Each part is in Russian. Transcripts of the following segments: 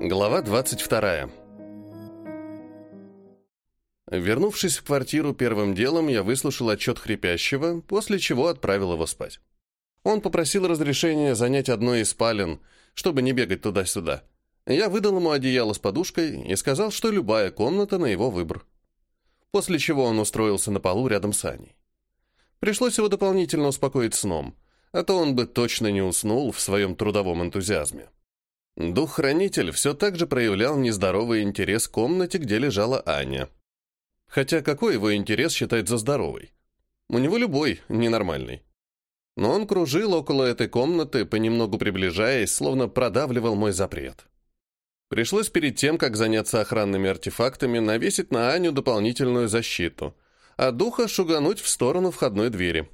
Глава 22. Вернувшись в квартиру первым делом, я выслушал отчет хрипящего, после чего отправил его спать. Он попросил разрешения занять одну из спален, чтобы не бегать туда-сюда. Я выдал ему одеяло с подушкой и сказал, что любая комната на его выбор. После чего он устроился на полу рядом с Аней. Пришлось его дополнительно успокоить сном, а то он бы точно не уснул в своем трудовом энтузиазме. Дух-хранитель все так же проявлял нездоровый интерес к комнате, где лежала Аня. Хотя какой его интерес считать за здоровый? У него любой ненормальный. Но он кружил около этой комнаты, понемногу приближаясь, словно продавливал мой запрет. Пришлось перед тем, как заняться охранными артефактами, навесить на Аню дополнительную защиту, а духа шугануть в сторону входной двери.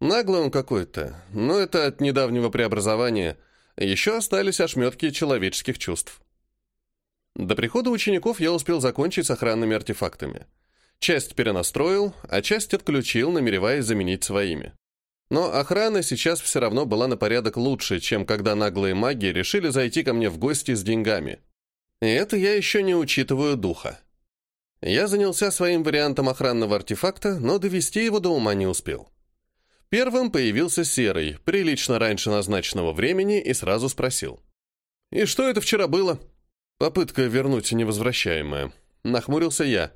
Наглый он какой-то, но это от недавнего преобразования – еще остались ошметки человеческих чувств. До прихода учеников я успел закончить с охранными артефактами. Часть перенастроил, а часть отключил, намереваясь заменить своими. Но охрана сейчас все равно была на порядок лучше, чем когда наглые маги решили зайти ко мне в гости с деньгами. И это я еще не учитываю духа. Я занялся своим вариантом охранного артефакта, но довести его до ума не успел. Первым появился Серый, прилично раньше назначенного времени, и сразу спросил. «И что это вчера было?» «Попытка вернуть невозвращаемое». Нахмурился я.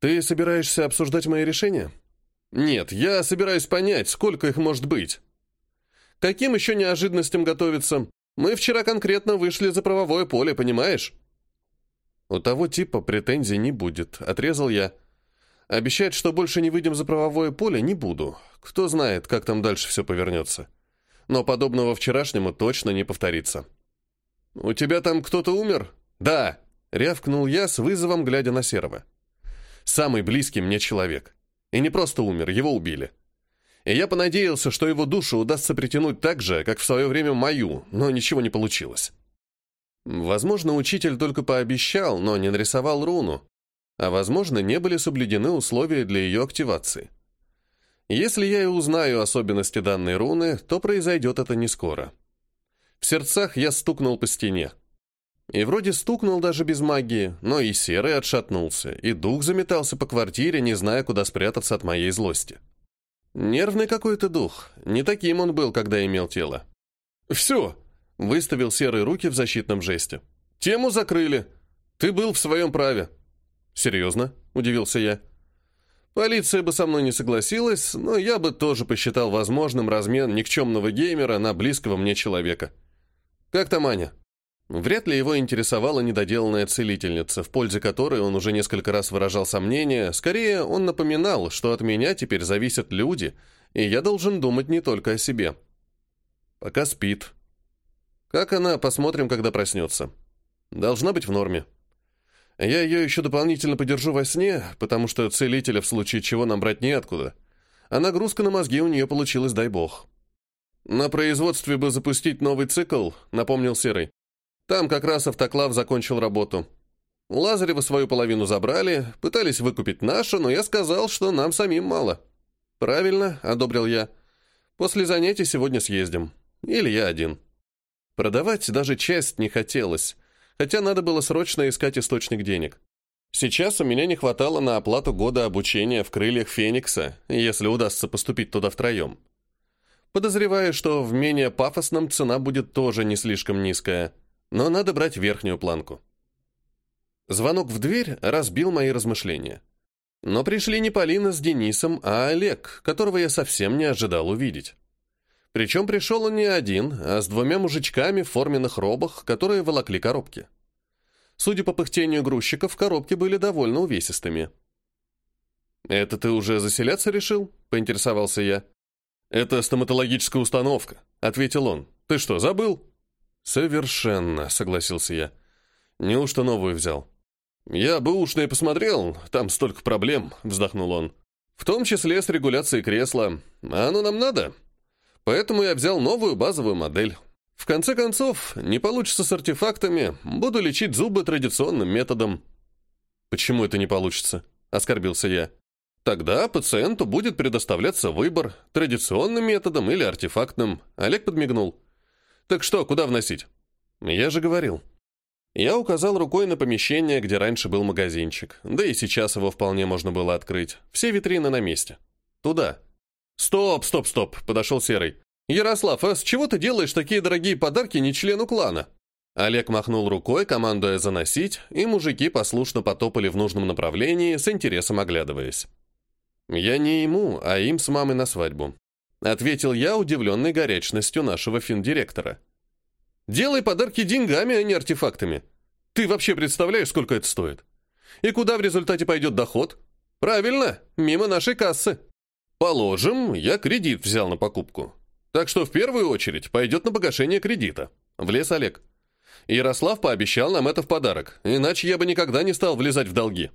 «Ты собираешься обсуждать мои решения?» «Нет, я собираюсь понять, сколько их может быть». «Каким еще неожиданностям готовиться? Мы вчера конкретно вышли за правовое поле, понимаешь?» «У того типа претензий не будет», — отрезал я. Обещать, что больше не выйдем за правовое поле, не буду. Кто знает, как там дальше все повернется. Но подобного вчерашнему точно не повторится. «У тебя там кто-то умер?» «Да!» — рявкнул я с вызовом, глядя на Серого. «Самый близкий мне человек. И не просто умер, его убили. И я понадеялся, что его душу удастся притянуть так же, как в свое время мою, но ничего не получилось». Возможно, учитель только пообещал, но не нарисовал руну, а возможно, не были соблюдены условия для ее активации. Если я и узнаю особенности данной руны, то произойдет это не скоро. В сердцах я стукнул по стене. И вроде стукнул даже без магии, но и серый отшатнулся, и дух заметался по квартире, не зная, куда спрятаться от моей злости. Нервный какой-то дух, не таким он был, когда имел тело. «Все!» — выставил серые руки в защитном жесте. «Тему закрыли. Ты был в своем праве. «Серьезно?» – удивился я. «Полиция бы со мной не согласилась, но я бы тоже посчитал возможным размен никчемного геймера на близкого мне человека. Как там Аня?» Вряд ли его интересовала недоделанная целительница, в пользе которой он уже несколько раз выражал сомнения. Скорее, он напоминал, что от меня теперь зависят люди, и я должен думать не только о себе. Пока спит. Как она, посмотрим, когда проснется. Должна быть в норме. Я ее еще дополнительно подержу во сне, потому что целителя в случае чего нам брать неоткуда. А нагрузка на мозги у нее получилась, дай бог. На производстве бы запустить новый цикл, напомнил Серый. Там как раз автоклав закончил работу. Лазарева свою половину забрали, пытались выкупить нашу, но я сказал, что нам самим мало. Правильно, одобрил я. После занятий сегодня съездим. Или я один. Продавать даже часть не хотелось хотя надо было срочно искать источник денег. Сейчас у меня не хватало на оплату года обучения в крыльях Феникса, если удастся поступить туда втроем. Подозреваю, что в менее пафосном цена будет тоже не слишком низкая, но надо брать верхнюю планку. Звонок в дверь разбил мои размышления. Но пришли не Полина с Денисом, а Олег, которого я совсем не ожидал увидеть. Причем пришел он не один, а с двумя мужичками в форменных робах, которые волокли коробки. Судя по пыхтению грузчиков, коробки были довольно увесистыми. «Это ты уже заселяться решил?» — поинтересовался я. «Это стоматологическая установка», — ответил он. «Ты что, забыл?» «Совершенно», — согласился я. «Неужто новую взял?» «Я бы ушные посмотрел, там столько проблем», — вздохнул он. «В том числе с регуляцией кресла. А оно нам надо?» Поэтому я взял новую базовую модель. В конце концов, не получится с артефактами, буду лечить зубы традиционным методом. «Почему это не получится?» – оскорбился я. «Тогда пациенту будет предоставляться выбор, традиционным методом или артефактным», – Олег подмигнул. «Так что, куда вносить?» Я же говорил. Я указал рукой на помещение, где раньше был магазинчик. Да и сейчас его вполне можно было открыть. Все витрины на месте. Туда. Стоп, стоп, стоп, подошел Серый. Ярослав, а с чего ты делаешь такие дорогие подарки не члену клана? Олег махнул рукой, командуя заносить, и мужики послушно потопали в нужном направлении, с интересом оглядываясь. «Я не ему, а им с мамой на свадьбу», — ответил я, удивленный горячностью нашего финдиректора. «Делай подарки деньгами, а не артефактами. Ты вообще представляешь, сколько это стоит? И куда в результате пойдет доход? Правильно, мимо нашей кассы. Положим, я кредит взял на покупку. Так что в первую очередь пойдет на погашение кредита. Влез Олег. Ярослав пообещал нам это в подарок, иначе я бы никогда не стал влезать в долги.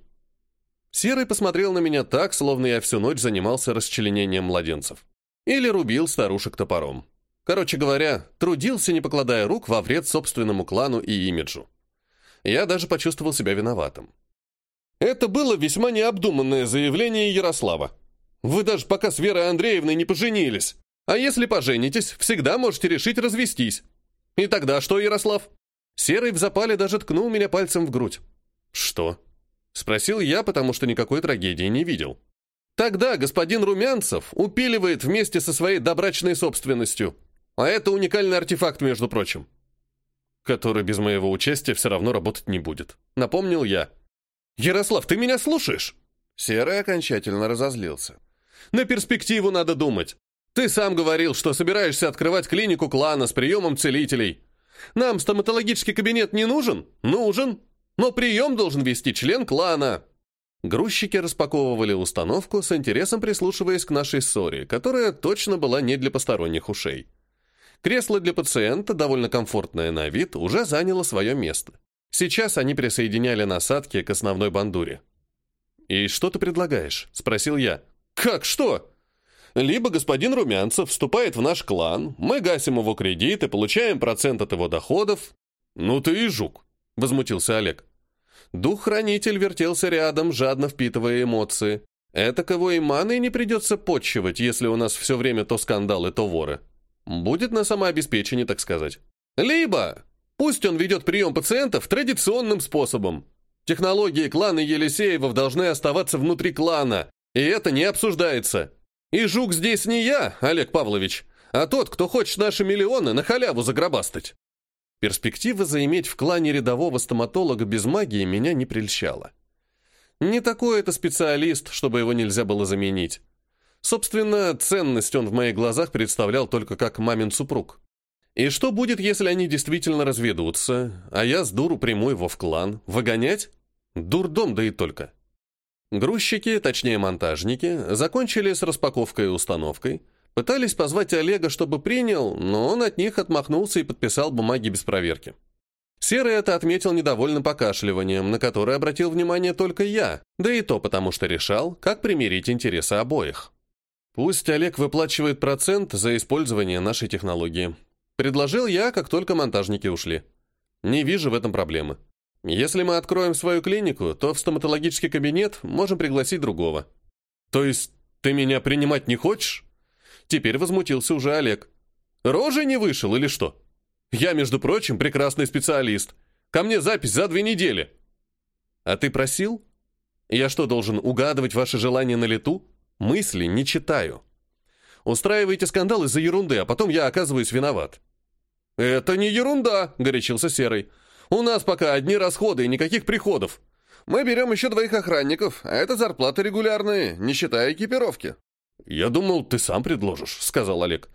Серый посмотрел на меня так, словно я всю ночь занимался расчленением младенцев. Или рубил старушек топором. Короче говоря, трудился, не покладая рук, во вред собственному клану и имиджу. Я даже почувствовал себя виноватым. Это было весьма необдуманное заявление Ярослава. Вы даже пока с Верой Андреевной не поженились. А если поженитесь, всегда можете решить развестись. И тогда что, Ярослав? Серый в запале даже ткнул меня пальцем в грудь. «Что?» — спросил я, потому что никакой трагедии не видел. «Тогда господин Румянцев упиливает вместе со своей добрачной собственностью. А это уникальный артефакт, между прочим. Который без моего участия все равно работать не будет», — напомнил я. «Ярослав, ты меня слушаешь?» Серый окончательно разозлился. «На перспективу надо думать. Ты сам говорил, что собираешься открывать клинику клана с приемом целителей. Нам стоматологический кабинет не нужен? Нужен. Но прием должен вести член клана. Грузчики распаковывали установку, с интересом прислушиваясь к нашей ссоре, которая точно была не для посторонних ушей. Кресло для пациента, довольно комфортное на вид, уже заняло свое место. Сейчас они присоединяли насадки к основной бандуре. «И что ты предлагаешь?» – спросил я. «Как что?» Либо господин Румянцев вступает в наш клан, мы гасим его кредит и получаем процент от его доходов. Ну ты и жук, возмутился Олег. Дух-хранитель вертелся рядом, жадно впитывая эмоции. Это кого и маной не придется подчивать, если у нас все время то скандалы, то воры. Будет на самообеспечении, так сказать. Либо пусть он ведет прием пациентов традиционным способом. Технологии клана Елисеевов должны оставаться внутри клана, и это не обсуждается. И жук здесь не я, Олег Павлович, а тот, кто хочет наши миллионы на халяву загробастать. Перспектива заиметь в клане рядового стоматолога без магии меня не прельщала. Не такой это специалист, чтобы его нельзя было заменить. Собственно, ценность он в моих глазах представлял только как мамин супруг. И что будет, если они действительно разведутся, а я с дуру приму его в клан? Выгонять? Дурдом, да и только. Грузчики, точнее монтажники, закончили с распаковкой и установкой, пытались позвать Олега, чтобы принял, но он от них отмахнулся и подписал бумаги без проверки. Серый это отметил недовольным покашливанием, на которое обратил внимание только я, да и то потому, что решал, как примирить интересы обоих. Пусть Олег выплачивает процент за использование нашей технологии. Предложил я, как только монтажники ушли. Не вижу в этом проблемы. Если мы откроем свою клинику, то в стоматологический кабинет можем пригласить другого. То есть ты меня принимать не хочешь? Теперь возмутился уже Олег. Рожей не вышел или что? Я, между прочим, прекрасный специалист. Ко мне запись за две недели. А ты просил? Я что, должен угадывать ваши желания на лету? Мысли не читаю. Устраиваете скандал из-за ерунды, а потом я оказываюсь виноват. «Это не ерунда», — горячился Серый. У нас пока одни расходы и никаких приходов. Мы берем еще двоих охранников, а это зарплаты регулярные, не считая экипировки». «Я думал, ты сам предложишь», — сказал Олег.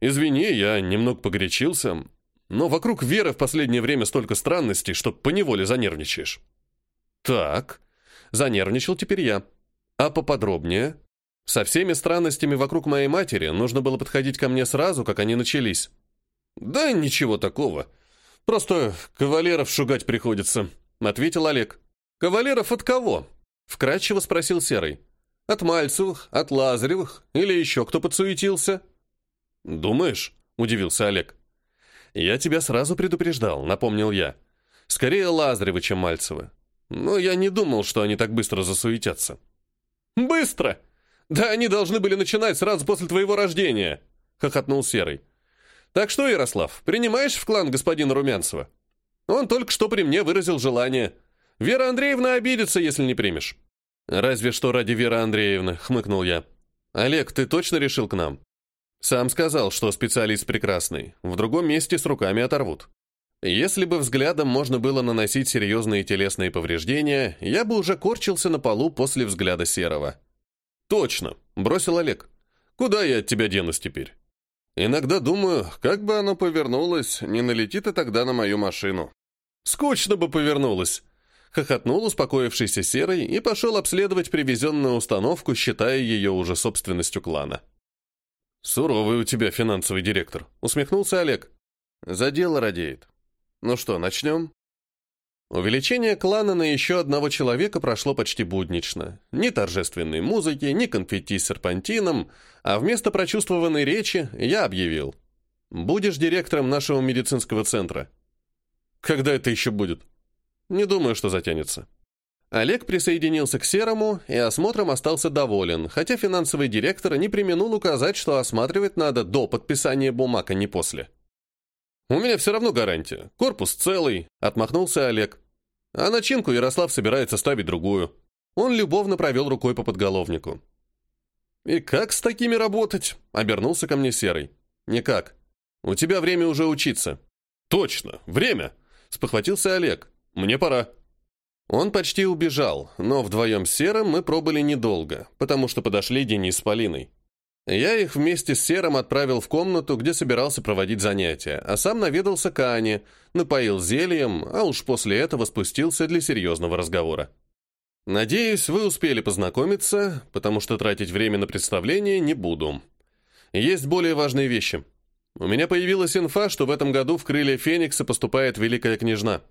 «Извини, я немного погорячился, но вокруг Веры в последнее время столько странностей, что поневоле занервничаешь». «Так», — занервничал теперь я. «А поподробнее?» Со всеми странностями вокруг моей матери нужно было подходить ко мне сразу, как они начались. «Да ничего такого», «Просто кавалеров шугать приходится», — ответил Олег. «Кавалеров от кого?» — вкратчиво спросил Серый. «От Мальцевых, от Лазаревых или еще кто подсуетился?» «Думаешь?» — удивился Олег. «Я тебя сразу предупреждал», — напомнил я. «Скорее Лазаревы, чем Мальцевы. Но я не думал, что они так быстро засуетятся». «Быстро? Да они должны были начинать сразу после твоего рождения!» — хохотнул Серый. Так что, Ярослав, принимаешь в клан господина Румянцева? Он только что при мне выразил желание. Вера Андреевна обидится, если не примешь». «Разве что ради Веры Андреевны», — хмыкнул я. «Олег, ты точно решил к нам?» «Сам сказал, что специалист прекрасный. В другом месте с руками оторвут. Если бы взглядом можно было наносить серьезные телесные повреждения, я бы уже корчился на полу после взгляда Серого». «Точно», — бросил Олег. «Куда я от тебя денусь теперь?» «Иногда думаю, как бы оно повернулось, не налетит и тогда на мою машину». «Скучно бы повернулось», хохотнул успокоившийся Серый и пошел обследовать привезенную установку, считая ее уже собственностью клана. «Суровый у тебя финансовый директор», — усмехнулся Олег. «За дело радеет. Ну что, начнем?» Увеличение клана на еще одного человека прошло почти буднично. Ни торжественной музыки, ни конфетти с серпантином, а вместо прочувствованной речи я объявил. «Будешь директором нашего медицинского центра». «Когда это еще будет?» Не думаю, что затянется. Олег присоединился к Серому и осмотром остался доволен, хотя финансовый директор не применул указать, что осматривать надо до подписания бумаг, а не после. «У меня все равно гарантия. Корпус целый», — отмахнулся Олег. А начинку Ярослав собирается ставить другую. Он любовно провел рукой по подголовнику. «И как с такими работать?» — обернулся ко мне Серый. «Никак. У тебя время уже учиться». «Точно, время!» — спохватился Олег. Мне пора». Он почти убежал, но вдвоем с Серым мы пробыли недолго, потому что подошли Денис с Полиной. Я их вместе с Серым отправил в комнату, где собирался проводить занятия, а сам наведался к Ане, напоил зельем, а уж после этого спустился для серьезного разговора. Надеюсь, вы успели познакомиться, потому что тратить время на представление не буду. Есть более важные вещи. У меня появилась инфа, что в этом году в крылья Феникса поступает Великая Княжна.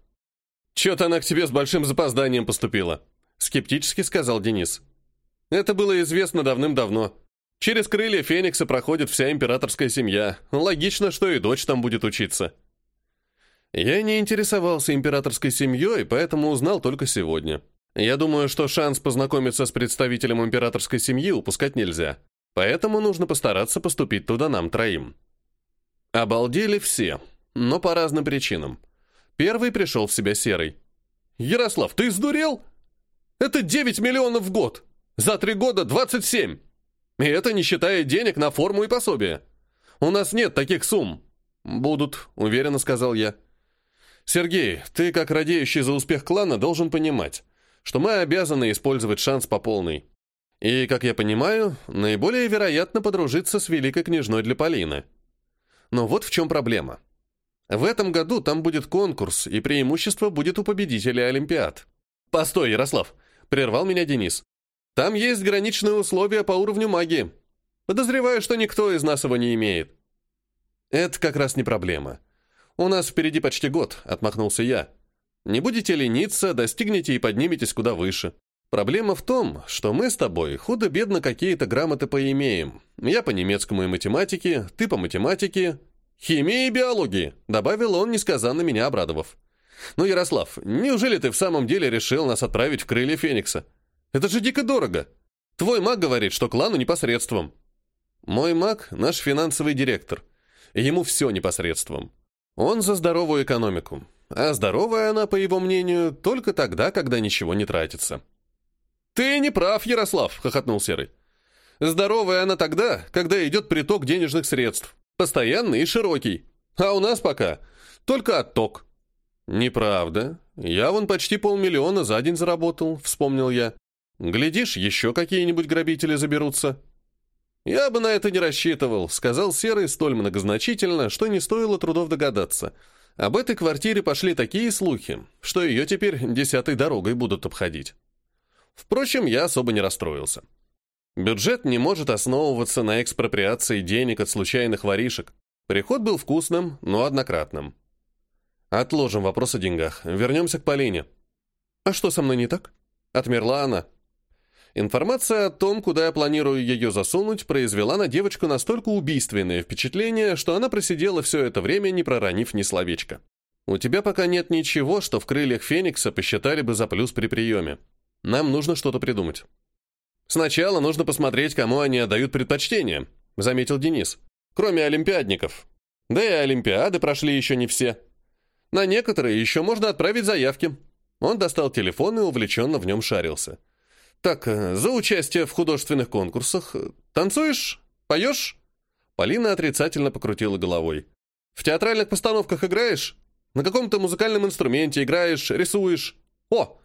«Чё-то она к тебе с большим запозданием поступила», — скептически сказал Денис. «Это было известно давным-давно. Через крылья Феникса проходит вся императорская семья. Логично, что и дочь там будет учиться». Я не интересовался императорской семьей, поэтому узнал только сегодня. Я думаю, что шанс познакомиться с представителем императорской семьи упускать нельзя. Поэтому нужно постараться поступить туда нам троим. Обалдели все, но по разным причинам. Первый пришел в себя Серый. «Ярослав, ты сдурел? Это 9 миллионов в год. За три года 27. И это не считая денег на форму и пособие. У нас нет таких сумм». «Будут», — уверенно сказал я. «Сергей, ты, как радеющий за успех клана, должен понимать, что мы обязаны использовать шанс по полной. И, как я понимаю, наиболее вероятно подружиться с великой княжной для Полины. Но вот в чем проблема. В этом году там будет конкурс, и преимущество будет у победителей Олимпиад. «Постой, Ярослав!» — прервал меня Денис. «Там есть граничные условия по уровню магии. Подозреваю, что никто из нас его не имеет». «Это как раз не проблема. У нас впереди почти год», — отмахнулся я. «Не будете лениться, достигнете и подниметесь куда выше. Проблема в том, что мы с тобой худо-бедно какие-то грамоты поимеем. Я по немецкому и математике, ты по математике, «Химии и биологии», — добавил он, несказанно меня обрадовав. «Ну, Ярослав, неужели ты в самом деле решил нас отправить в крылья Феникса? Это же дико дорого. Твой маг говорит, что клану непосредством». «Мой маг — наш финансовый директор. Ему все непосредством. Он за здоровую экономику. А здоровая она, по его мнению, только тогда, когда ничего не тратится». «Ты не прав, Ярослав», — хохотнул Серый. «Здоровая она тогда, когда идет приток денежных средств. Постоянный и широкий. А у нас пока только отток. Неправда. Я вон почти полмиллиона за день заработал, вспомнил я. Глядишь, еще какие-нибудь грабители заберутся. Я бы на это не рассчитывал, сказал Серый столь многозначительно, что не стоило трудов догадаться. Об этой квартире пошли такие слухи, что ее теперь десятой дорогой будут обходить. Впрочем, я особо не расстроился. Бюджет не может основываться на экспроприации денег от случайных воришек. Приход был вкусным, но однократным. Отложим вопрос о деньгах. Вернемся к Полине. «А что со мной не так?» Отмерла она. Информация о том, куда я планирую ее засунуть, произвела на девочку настолько убийственное впечатление, что она просидела все это время, не проронив ни словечка. «У тебя пока нет ничего, что в крыльях Феникса посчитали бы за плюс при приеме. Нам нужно что-то придумать». «Сначала нужно посмотреть, кому они отдают предпочтение», — заметил Денис. «Кроме олимпиадников. Да и Олимпиады прошли еще не все. На некоторые еще можно отправить заявки. Он достал телефон и увлеченно в нем шарился. «Так, э, за участие в художественных конкурсах. Танцуешь? Поешь?» Полина отрицательно покрутила головой. «В театральных постановках играешь? На каком-то музыкальном инструменте играешь, рисуешь? О,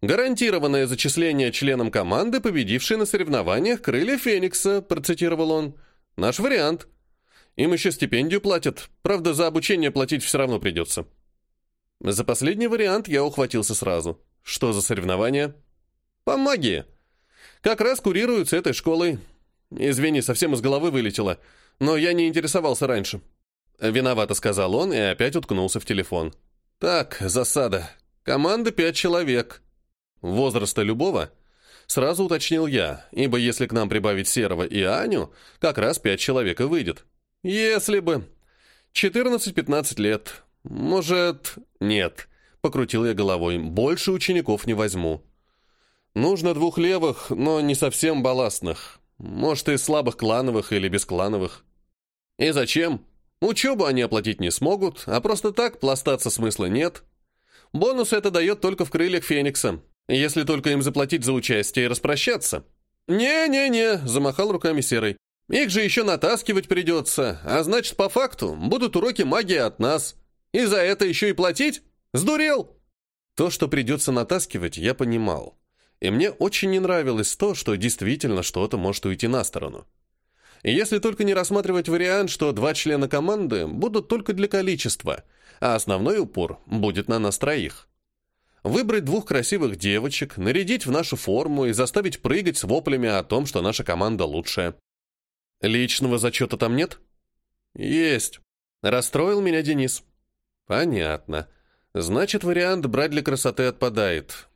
гарантированное зачисление членам команды, победившей на соревнованиях «Крылья Феникса», процитировал он. «Наш вариант. Им еще стипендию платят. Правда, за обучение платить все равно придется». За последний вариант я ухватился сразу. Что за соревнования? По магии. Как раз курируются этой школой. Извини, совсем из головы вылетело, но я не интересовался раньше. Виновато сказал он и опять уткнулся в телефон. Так, засада. Команда пять человек. Возраста любого? Сразу уточнил я, ибо если к нам прибавить Серого и Аню, как раз пять человек и выйдет. Если бы. 14-15 лет. «Может, нет», — покрутил я головой, — «больше учеников не возьму». «Нужно двух левых, но не совсем балластных. Может, и слабых клановых или бесклановых». «И зачем? Учебу они оплатить не смогут, а просто так пластаться смысла нет. Бонус это дает только в крыльях Феникса, если только им заплатить за участие и распрощаться». «Не-не-не», — замахал руками Серый. «Их же еще натаскивать придется, а значит, по факту, будут уроки магии от нас». И за это еще и платить? Сдурел!» То, что придется натаскивать, я понимал. И мне очень не нравилось то, что действительно что-то может уйти на сторону. Если только не рассматривать вариант, что два члена команды будут только для количества, а основной упор будет на нас троих. Выбрать двух красивых девочек, нарядить в нашу форму и заставить прыгать с воплями о том, что наша команда лучшая. Личного зачета там нет? Есть. Расстроил меня Денис. Понятно. Значит, вариант брать для красоты отпадает.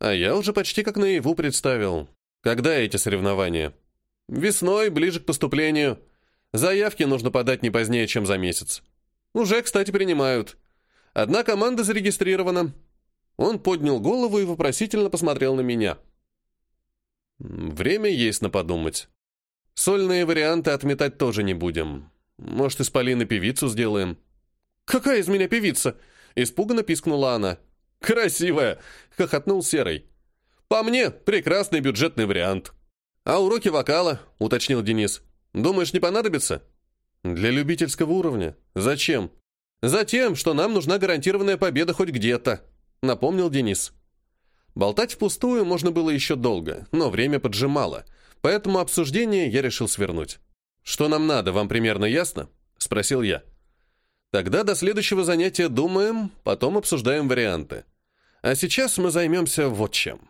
А я уже почти как наяву представил. Когда эти соревнования? Весной, ближе к поступлению. Заявки нужно подать не позднее, чем за месяц. Уже, кстати, принимают. Одна команда зарегистрирована. Он поднял голову и вопросительно посмотрел на меня. Время есть на подумать. Сольные варианты отметать тоже не будем. Может, из Полины певицу сделаем. «Какая из меня певица?» — испуганно пискнула она. «Красивая!» — хохотнул Серый. «По мне, прекрасный бюджетный вариант». «А уроки вокала?» — уточнил Денис. «Думаешь, не понадобится?» «Для любительского уровня. Зачем?» «Затем, что нам нужна гарантированная победа хоть где-то», — напомнил Денис. Болтать впустую можно было еще долго, но время поджимало, поэтому обсуждение я решил свернуть. «Что нам надо, вам примерно ясно?» — спросил я. Тогда до следующего занятия думаем, потом обсуждаем варианты. А сейчас мы займемся вот чем.